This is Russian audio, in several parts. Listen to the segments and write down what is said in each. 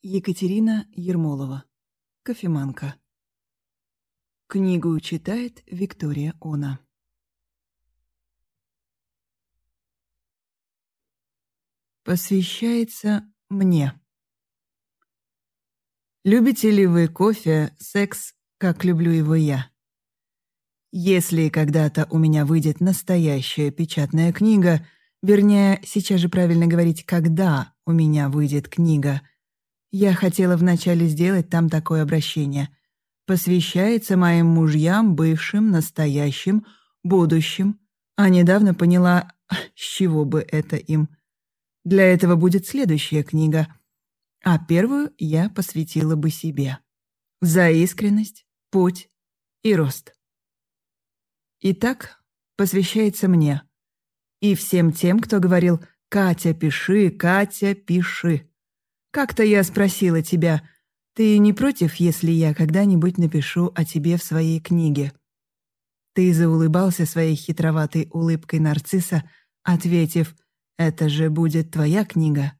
Екатерина Ермолова. Кофеманка. Книгу читает Виктория Она. Посвящается мне. Любите ли вы кофе, секс, как люблю его я? Если когда-то у меня выйдет настоящая печатная книга, вернее, сейчас же правильно говорить, когда у меня выйдет книга — я хотела вначале сделать там такое обращение. Посвящается моим мужьям, бывшим, настоящим, будущим. А недавно поняла, с чего бы это им. Для этого будет следующая книга. А первую я посвятила бы себе. За искренность, путь и рост. Итак, посвящается мне. И всем тем, кто говорил «Катя, пиши, Катя, пиши». Как-то я спросила тебя, ты не против, если я когда-нибудь напишу о тебе в своей книге? Ты заулыбался своей хитроватой улыбкой нарцисса, ответив, это же будет твоя книга.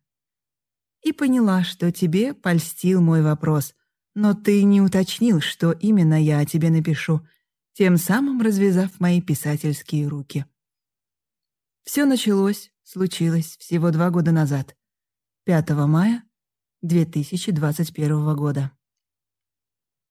И поняла, что тебе польстил мой вопрос, но ты не уточнил, что именно я о тебе напишу, тем самым развязав мои писательские руки. Все началось, случилось всего два года назад, 5 мая 2021 года.